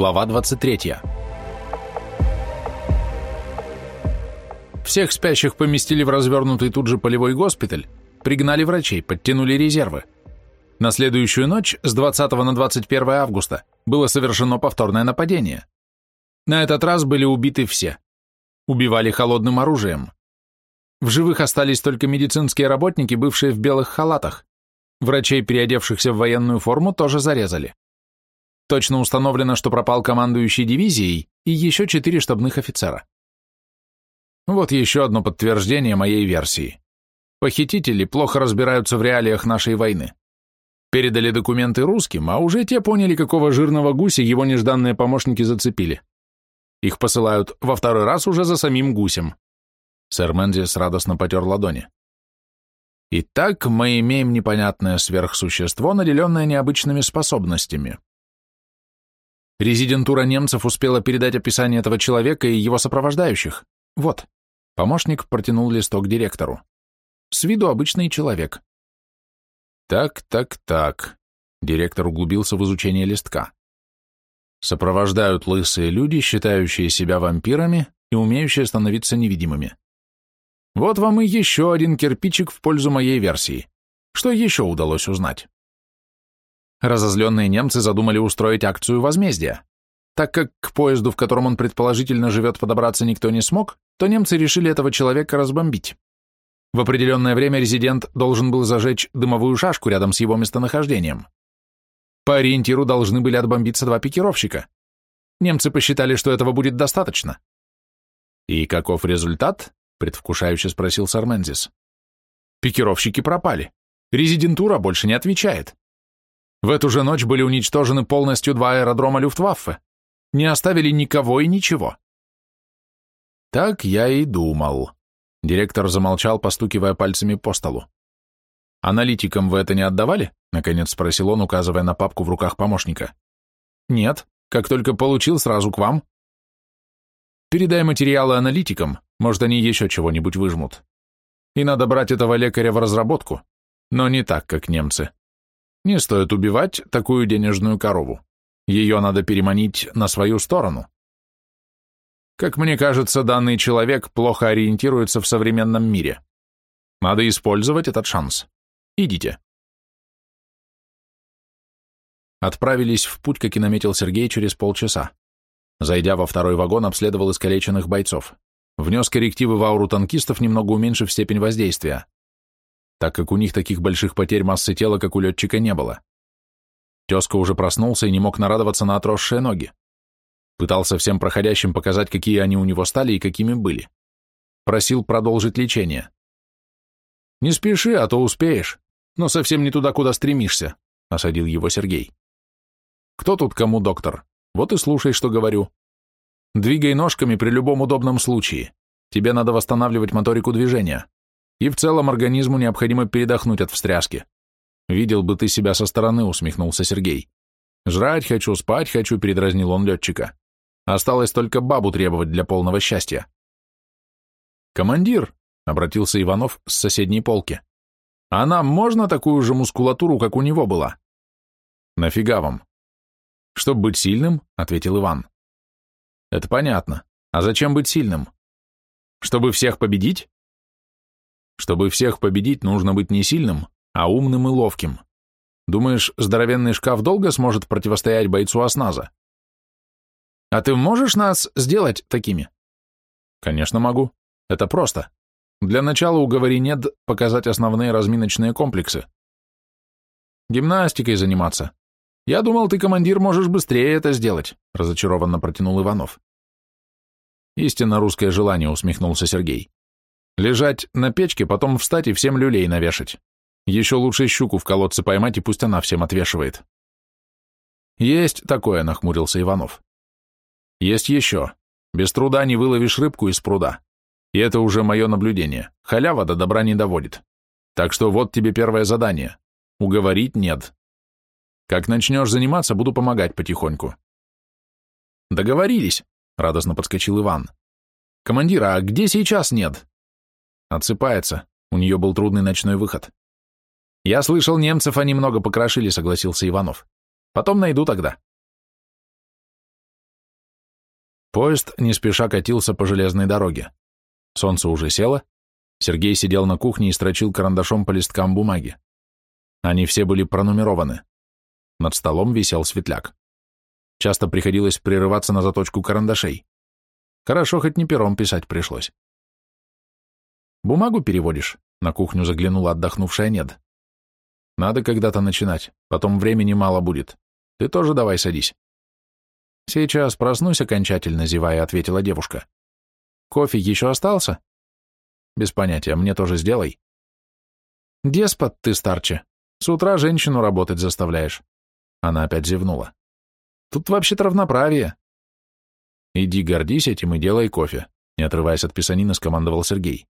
Глава 23. Всех спящих поместили в развернутый тут же полевой госпиталь, пригнали врачей, подтянули резервы. На следующую ночь, с 20 на 21 августа, было совершено повторное нападение. На этот раз были убиты все. Убивали холодным оружием. В живых остались только медицинские работники, бывшие в белых халатах. Врачей, переодевшихся в военную форму, тоже зарезали. Точно установлено, что пропал командующий дивизией и еще четыре штабных офицера. Вот еще одно подтверждение моей версии. Похитители плохо разбираются в реалиях нашей войны. Передали документы русским, а уже те поняли, какого жирного гуся его нежданные помощники зацепили. Их посылают во второй раз уже за самим гусем. Сэр Мэнзис радостно потер ладони. Итак, мы имеем непонятное сверхсущество, наделенное необычными способностями. Резидентура немцев успела передать описание этого человека и его сопровождающих. Вот. Помощник протянул листок директору. С виду обычный человек. Так, так, так. Директор углубился в изучение листка. Сопровождают лысые люди, считающие себя вампирами и умеющие становиться невидимыми. Вот вам и еще один кирпичик в пользу моей версии. Что еще удалось узнать? Разозленные немцы задумали устроить акцию возмездия. Так как к поезду, в котором он предположительно живет, подобраться никто не смог, то немцы решили этого человека разбомбить. В определенное время резидент должен был зажечь дымовую шашку рядом с его местонахождением. По ориентиру должны были отбомбиться два пикировщика. Немцы посчитали, что этого будет достаточно. «И каков результат?» — предвкушающе спросил Сармензис. «Пикировщики пропали. Резидентура больше не отвечает. В эту же ночь были уничтожены полностью два аэродрома Люфтваффе. Не оставили никого и ничего. Так я и думал. Директор замолчал, постукивая пальцами по столу. «Аналитикам вы это не отдавали?» — наконец спросил он, указывая на папку в руках помощника. «Нет. Как только получил, сразу к вам». «Передай материалы аналитикам, может, они еще чего-нибудь выжмут. И надо брать этого лекаря в разработку, но не так, как немцы. Не стоит убивать такую денежную корову. Ее надо переманить на свою сторону. Как мне кажется, данный человек плохо ориентируется в современном мире. Надо использовать этот шанс. Идите. Отправились в путь, как и наметил Сергей, через полчаса. Зайдя во второй вагон, обследовал искалеченных бойцов. Внес коррективы в ауру танкистов, немного уменьшив степень воздействия так как у них таких больших потерь массы тела, как у летчика, не было. Тезка уже проснулся и не мог нарадоваться на отросшие ноги. Пытался всем проходящим показать, какие они у него стали и какими были. Просил продолжить лечение. «Не спеши, а то успеешь, но совсем не туда, куда стремишься», — осадил его Сергей. «Кто тут кому доктор? Вот и слушай, что говорю. Двигай ножками при любом удобном случае. Тебе надо восстанавливать моторику движения. И в целом организму необходимо передохнуть от встряски. Видел бы ты себя со стороны, усмехнулся Сергей. Жрать хочу, спать хочу, передразнил он летчика. Осталось только бабу требовать для полного счастья. Командир, обратился Иванов с соседней полки. А нам можно такую же мускулатуру, как у него была? Нафига вам? Чтоб быть сильным, ответил Иван. Это понятно. А зачем быть сильным? Чтобы всех победить? Чтобы всех победить, нужно быть не сильным, а умным и ловким. Думаешь, здоровенный шкаф долго сможет противостоять бойцу осназа? А ты можешь нас сделать такими? Конечно, могу. Это просто. Для начала уговори нет показать основные разминочные комплексы. Гимнастикой заниматься. Я думал, ты, командир, можешь быстрее это сделать, разочарованно протянул Иванов. Истинно русское желание, усмехнулся Сергей. Лежать на печке, потом встать и всем люлей навешать. Еще лучше щуку в колодце поймать, и пусть она всем отвешивает. Есть такое, нахмурился Иванов. Есть еще. Без труда не выловишь рыбку из пруда. И это уже мое наблюдение. Халява до добра не доводит. Так что вот тебе первое задание. Уговорить нет. Как начнешь заниматься, буду помогать потихоньку. Договорились, радостно подскочил Иван. Командир, а где сейчас нет? Отсыпается. У нее был трудный ночной выход. Я слышал, немцев они много покрошили, согласился Иванов. Потом найду тогда. Поезд не спеша катился по железной дороге. Солнце уже село. Сергей сидел на кухне и строчил карандашом по листкам бумаги. Они все были пронумерованы. Над столом висел светляк. Часто приходилось прерываться на заточку карандашей. Хорошо, хоть не пером писать пришлось. «Бумагу переводишь?» — на кухню заглянула отдохнувшая Нед. «Надо когда-то начинать, потом времени мало будет. Ты тоже давай садись». «Сейчас проснусь окончательно», — зевая, ответила девушка. «Кофе еще остался?» «Без понятия, мне тоже сделай». «Деспот ты, старче. С утра женщину работать заставляешь». Она опять зевнула. «Тут вообще-то равноправие». «Иди гордись этим и делай кофе», — не отрываясь от писанина, скомандовал Сергей.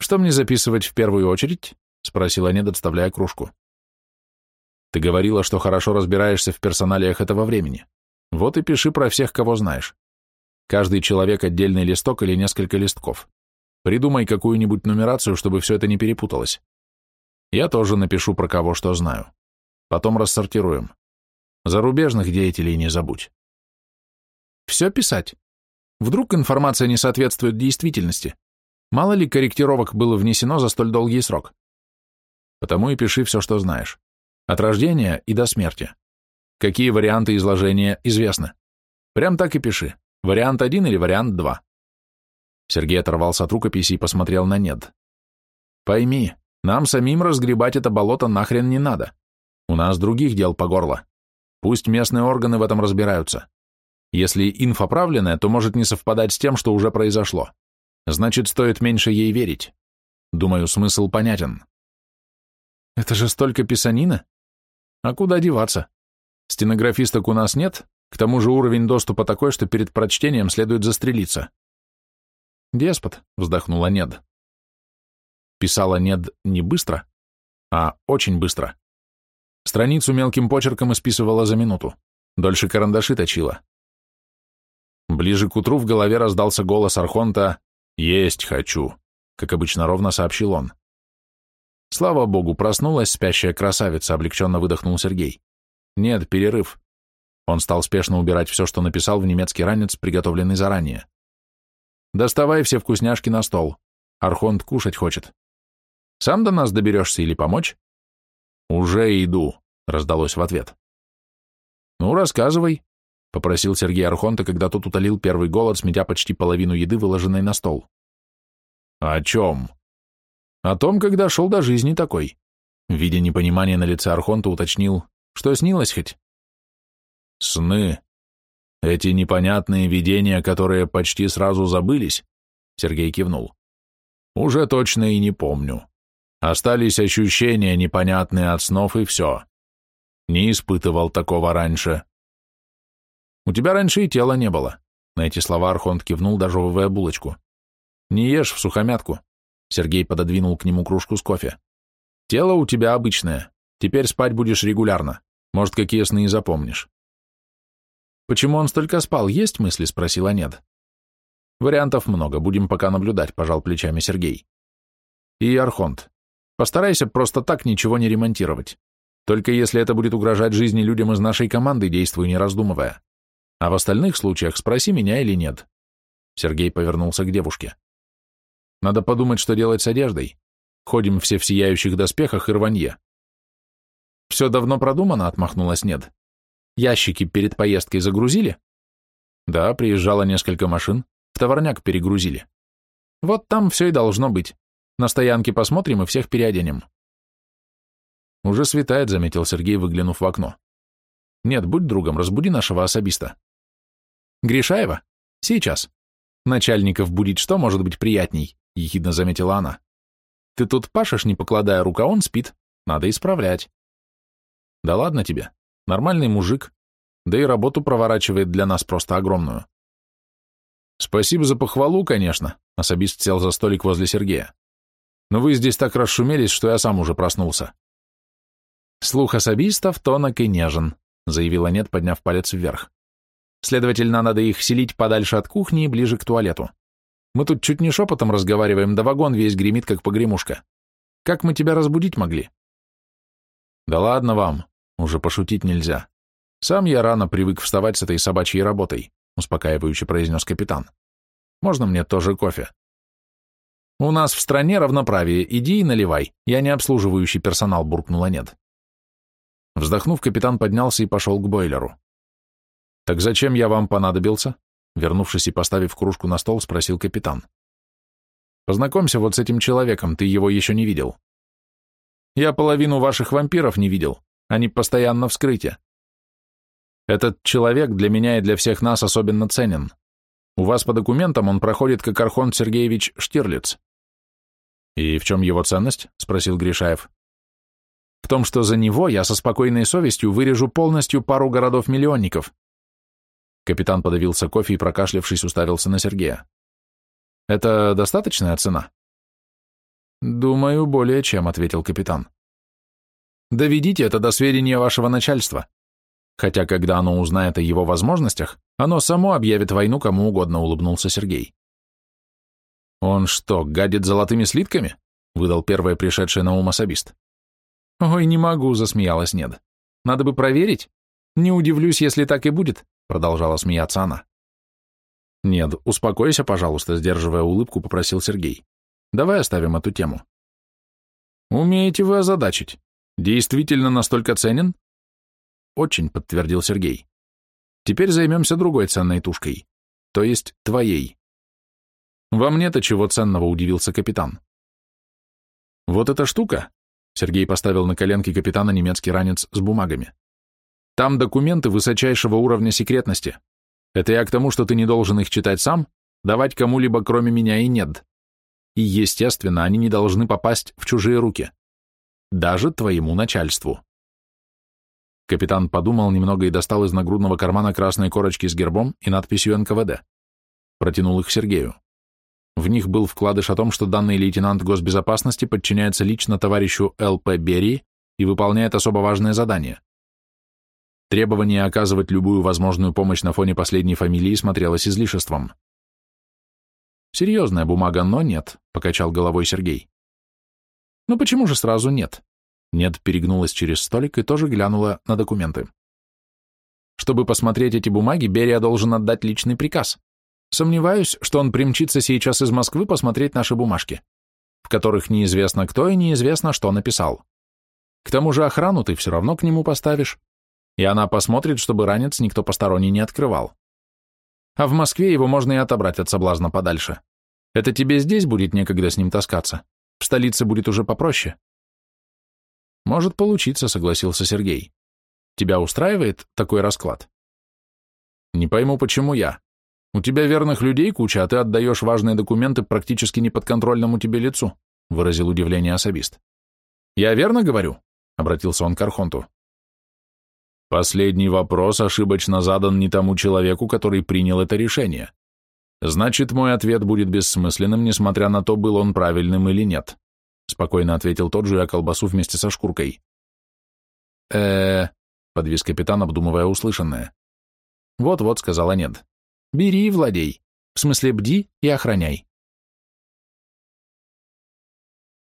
«Что мне записывать в первую очередь?» — спросила Нед, отставляя кружку. «Ты говорила, что хорошо разбираешься в персоналиях этого времени. Вот и пиши про всех, кого знаешь. Каждый человек отдельный листок или несколько листков. Придумай какую-нибудь нумерацию, чтобы все это не перепуталось. Я тоже напишу про кого что знаю. Потом рассортируем. Зарубежных деятелей не забудь. Все писать? Вдруг информация не соответствует действительности? Мало ли корректировок было внесено за столь долгий срок. Потому и пиши все, что знаешь. От рождения и до смерти. Какие варианты изложения известны. Прям так и пиши. Вариант один или вариант два. Сергей оторвался от рукописи и посмотрел на Нед. Пойми, нам самим разгребать это болото нахрен не надо. У нас других дел по горло. Пусть местные органы в этом разбираются. Если инфа то может не совпадать с тем, что уже произошло. Значит, стоит меньше ей верить. Думаю, смысл понятен. Это же столько писанина. А куда деваться? Стенографисток у нас нет, к тому же уровень доступа такой, что перед прочтением следует застрелиться. Деспот, вздохнула Нед. Писала Нед не быстро, а очень быстро. Страницу мелким почерком исписывала за минуту. Дольше карандаши точила. Ближе к утру в голове раздался голос Архонта «Есть хочу», как обычно ровно сообщил он. Слава богу, проснулась спящая красавица, облегченно выдохнул Сергей. Нет, перерыв. Он стал спешно убирать все, что написал в немецкий ранец, приготовленный заранее. Доставай все вкусняшки на стол. Архонт кушать хочет. Сам до нас доберешься или помочь? «Уже иду», — раздалось в ответ. «Ну, рассказывай», — попросил Сергей Архонта, когда тот утолил первый голод, сметя почти половину еды, выложенной на стол. «О чем?» «О том, когда шел до жизни такой». Видя непонимание на лице Архонта, уточнил, что снилось хоть? «Сны. Эти непонятные видения, которые почти сразу забылись», — Сергей кивнул. «Уже точно и не помню. Остались ощущения, непонятные от снов, и все. Не испытывал такого раньше. У тебя раньше и тела не было. На эти слова Архонт кивнул, дожевывая булочку. Не ешь в сухомятку. Сергей пододвинул к нему кружку с кофе. Тело у тебя обычное. Теперь спать будешь регулярно. Может, какие сны и запомнишь. Почему он столько спал, есть мысли? Спросила Нед. Вариантов много, будем пока наблюдать, пожал плечами Сергей. И Архонт, Постарайся просто так ничего не ремонтировать. Только если это будет угрожать жизни людям из нашей команды, действуй не раздумывая. А в остальных случаях спроси меня или нет. Сергей повернулся к девушке. Надо подумать, что делать с одеждой. Ходим все в сияющих доспехах и рванье. Все давно продумано, отмахнулась Нед. Ящики перед поездкой загрузили? Да, приезжало несколько машин, в товарняк перегрузили. Вот там все и должно быть. На стоянке посмотрим и всех переоденем. Уже светает, заметил Сергей, выглянув в окно. Нет, будь другом, разбуди нашего особиста. Гришаева? Сейчас. Начальников будить что может быть приятней, ехидно заметила она. Ты тут пашешь, не покладая рук, а он спит. Надо исправлять. Да ладно тебе. Нормальный мужик. Да и работу проворачивает для нас просто огромную. Спасибо за похвалу, конечно. Особист сел за столик возле Сергея но вы здесь так расшумелись, что я сам уже проснулся. Слух особистов тонок и нежен, заявила Нет, подняв палец вверх. Следовательно, надо их селить подальше от кухни и ближе к туалету. Мы тут чуть не шепотом разговариваем, да вагон весь гремит, как погремушка. Как мы тебя разбудить могли? Да ладно вам, уже пошутить нельзя. Сам я рано привык вставать с этой собачьей работой. успокаивающе произнес капитан. «Можно мне тоже кофе?» «У нас в стране равноправие, иди и наливай, я не обслуживающий персонал», — буркнула нет. Вздохнув, капитан поднялся и пошел к бойлеру. «Так зачем я вам понадобился?» Вернувшись и поставив кружку на стол, спросил капитан. «Познакомься вот с этим человеком, ты его еще не видел». «Я половину ваших вампиров не видел, они постоянно в. Этот человек для меня и для всех нас особенно ценен. У вас по документам он проходит как Архон Сергеевич Штирлиц». «И в чем его ценность?» — спросил Гришаев. «В том, что за него я со спокойной совестью вырежу полностью пару городов-миллионников». Капитан подавился кофе и, прокашлявшись, уставился на Сергея. «Это достаточная цена?» «Думаю, более чем», — ответил капитан. «Доведите это до сведения вашего начальства. Хотя, когда оно узнает о его возможностях, оно само объявит войну кому угодно», — улыбнулся Сергей. «Он что, гадит золотыми слитками?» — выдал первое пришедшее на ум особист. «Ой, не могу», — засмеялась Нед. «Надо бы проверить. Не удивлюсь, если так и будет», — продолжала смеяться она. «Нет, успокойся, пожалуйста», — сдерживая улыбку, попросил Сергей. «Давай оставим эту тему». «Умеете вы озадачить. Действительно настолько ценен?» «Очень», — подтвердил Сергей. «Теперь займемся другой ценной тушкой, то есть твоей». «Во мне-то чего ценного?» — удивился капитан. «Вот эта штука», — Сергей поставил на коленки капитана немецкий ранец с бумагами. «Там документы высочайшего уровня секретности. Это я к тому, что ты не должен их читать сам, давать кому-либо кроме меня и нет. И, естественно, они не должны попасть в чужие руки. Даже твоему начальству». Капитан подумал немного и достал из нагрудного кармана красные корочки с гербом и надписью НКВД. Протянул их Сергею. В них был вкладыш о том, что данный лейтенант госбезопасности подчиняется лично товарищу Л.П. Берии и выполняет особо важное задание. Требование оказывать любую возможную помощь на фоне последней фамилии смотрелось излишеством. «Серьезная бумага, но нет», — покачал головой Сергей. «Ну почему же сразу нет?» Нет перегнулась через столик и тоже глянула на документы. «Чтобы посмотреть эти бумаги, Берия должен отдать личный приказ. Сомневаюсь, что он примчится сейчас из Москвы посмотреть наши бумажки, в которых неизвестно кто и неизвестно, что написал. К тому же охрану ты все равно к нему поставишь, и она посмотрит, чтобы ранец никто посторонний не открывал. А в Москве его можно и отобрать от соблазна подальше. Это тебе здесь будет некогда с ним таскаться, в столице будет уже попроще. Может получиться, согласился Сергей. Тебя устраивает такой расклад? Не пойму, почему я. У тебя верных людей куча, а ты отдаешь важные документы практически неподконтрольному тебе лицу, выразил удивление особист. Я верно говорю? Обратился он к Архонту. Последний вопрос ошибочно задан не тому человеку, который принял это решение. Значит, мой ответ будет бессмысленным, несмотря на то, был он правильным или нет, спокойно ответил тот, жуя колбасу вместе со шкуркой. э подвис капитан, обдумывая услышанное. «Вот-вот», — сказала нет. Бери и владей. В смысле, бди и охраняй.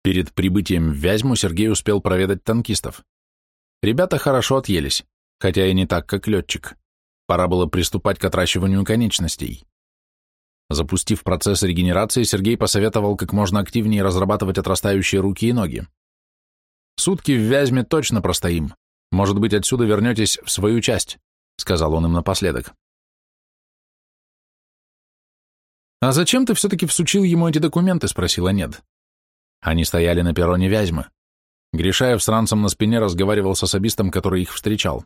Перед прибытием в Вязьму Сергей успел проведать танкистов. Ребята хорошо отъелись, хотя и не так, как летчик. Пора было приступать к отращиванию конечностей. Запустив процесс регенерации, Сергей посоветовал как можно активнее разрабатывать отрастающие руки и ноги. «Сутки в Вязьме точно простоим. Может быть, отсюда вернетесь в свою часть», — сказал он им напоследок. «А зачем ты все-таки всучил ему эти документы?» — спросила Нед. Они стояли на перроне Вязьмы. Гришаев с ранцем на спине разговаривал с особистом, который их встречал.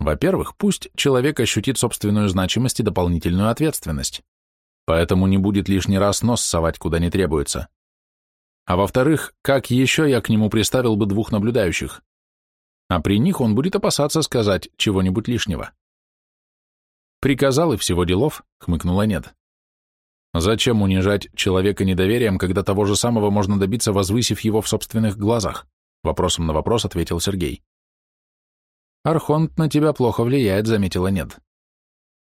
Во-первых, пусть человек ощутит собственную значимость и дополнительную ответственность, поэтому не будет лишний раз нос совать куда не требуется. А во-вторых, как еще я к нему приставил бы двух наблюдающих? А при них он будет опасаться сказать чего-нибудь лишнего. Приказал и всего делов, хмыкнула Нед. Зачем унижать человека недоверием, когда того же самого можно добиться, возвысив его в собственных глазах? Вопросом на вопрос ответил Сергей. Архонт на тебя плохо влияет, заметила Нед.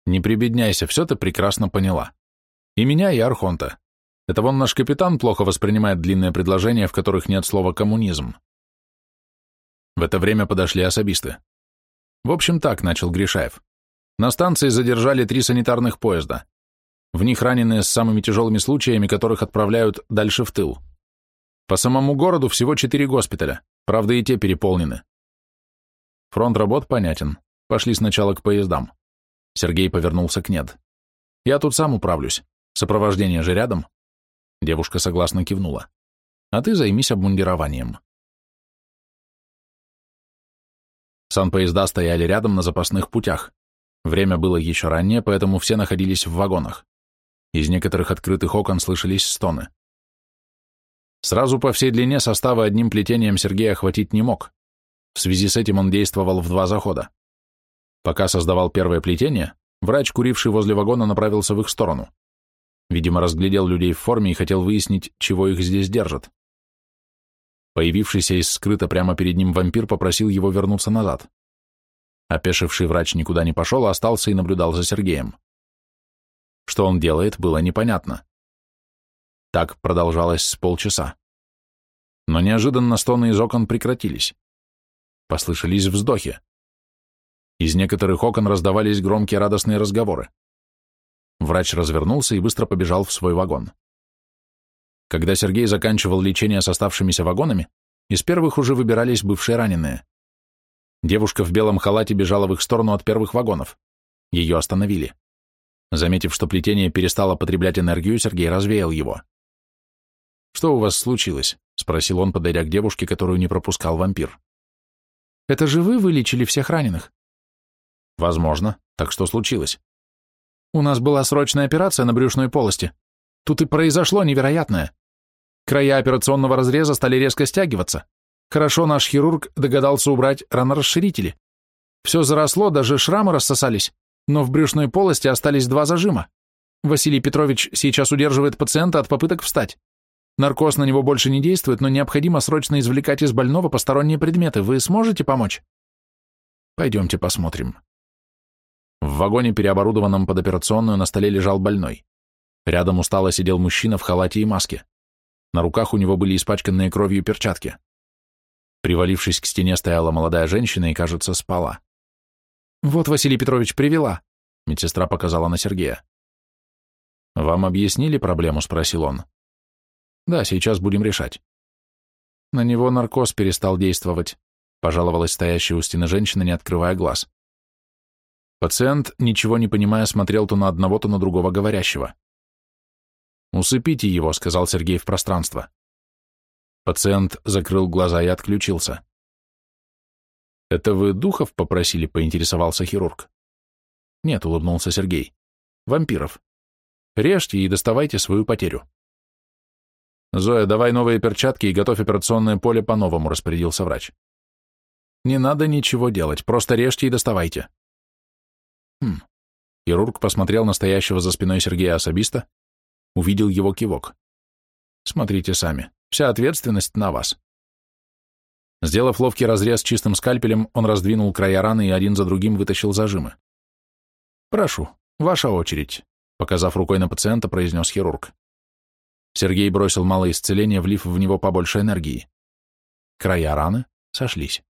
Не прибедняйся, все ты прекрасно поняла. И меня, и Архонта. Это вон наш капитан плохо воспринимает длинные предложения, в которых нет слова «коммунизм». В это время подошли особисты. В общем так, начал Гришаев. На станции задержали три санитарных поезда. В них раненые с самыми тяжелыми случаями, которых отправляют дальше в тыл. По самому городу всего четыре госпиталя, правда и те переполнены. Фронт работ понятен. Пошли сначала к поездам. Сергей повернулся к Нед. Я тут сам управлюсь. Сопровождение же рядом. Девушка согласно кивнула. А ты займись обмундированием. Санпоезда стояли рядом на запасных путях. Время было еще раннее, поэтому все находились в вагонах. Из некоторых открытых окон слышались стоны. Сразу по всей длине состава одним плетением Сергей охватить не мог. В связи с этим он действовал в два захода. Пока создавал первое плетение, врач, куривший возле вагона, направился в их сторону. Видимо, разглядел людей в форме и хотел выяснить, чего их здесь держат. Появившийся из скрыта прямо перед ним вампир попросил его вернуться назад. Опешивший врач никуда не пошел, а остался и наблюдал за Сергеем. Что он делает, было непонятно. Так продолжалось с полчаса. Но неожиданно стоны из окон прекратились. Послышались вздохи. Из некоторых окон раздавались громкие радостные разговоры. Врач развернулся и быстро побежал в свой вагон. Когда Сергей заканчивал лечение с оставшимися вагонами, из первых уже выбирались бывшие раненые. Девушка в белом халате бежала в их сторону от первых вагонов. Ее остановили. Заметив, что плетение перестало потреблять энергию, Сергей развеял его. «Что у вас случилось?» — спросил он, подойдя к девушке, которую не пропускал вампир. «Это же вы вылечили всех раненых?» «Возможно. Так что случилось?» «У нас была срочная операция на брюшной полости. Тут и произошло невероятное. Края операционного разреза стали резко стягиваться. Хорошо наш хирург догадался убрать ранорасширители. Все заросло, даже шрамы рассосались, но в брюшной полости остались два зажима. Василий Петрович сейчас удерживает пациента от попыток встать. Наркоз на него больше не действует, но необходимо срочно извлекать из больного посторонние предметы. Вы сможете помочь? Пойдемте посмотрим. В вагоне, переоборудованном под операционную, на столе лежал больной. Рядом устало сидел мужчина в халате и маске. На руках у него были испачканные кровью перчатки. Привалившись к стене, стояла молодая женщина и, кажется, спала. «Вот Василий Петрович привела», — медсестра показала на Сергея. «Вам объяснили проблему?» — спросил он. «Да, сейчас будем решать». На него наркоз перестал действовать, пожаловалась стоящая у стены женщина, не открывая глаз. Пациент, ничего не понимая, смотрел то на одного, то на другого говорящего. «Усыпите его», — сказал Сергей в пространство. Пациент закрыл глаза и отключился. «Это вы духов попросили?» — поинтересовался хирург. «Нет», — улыбнулся Сергей. «Вампиров. Режьте и доставайте свою потерю». «Зоя, давай новые перчатки и готовь операционное поле по-новому», — распорядился врач. «Не надо ничего делать, просто режьте и доставайте». «Хм». Хирург посмотрел на стоящего за спиной Сергея особиста, увидел его кивок. «Смотрите сами, вся ответственность на вас». Сделав ловкий разрез чистым скальпелем, он раздвинул края раны и один за другим вытащил зажимы. «Прошу, ваша очередь», — показав рукой на пациента, произнес хирург. Сергей бросил малое исцеление, влив в него побольше энергии. Края раны сошлись.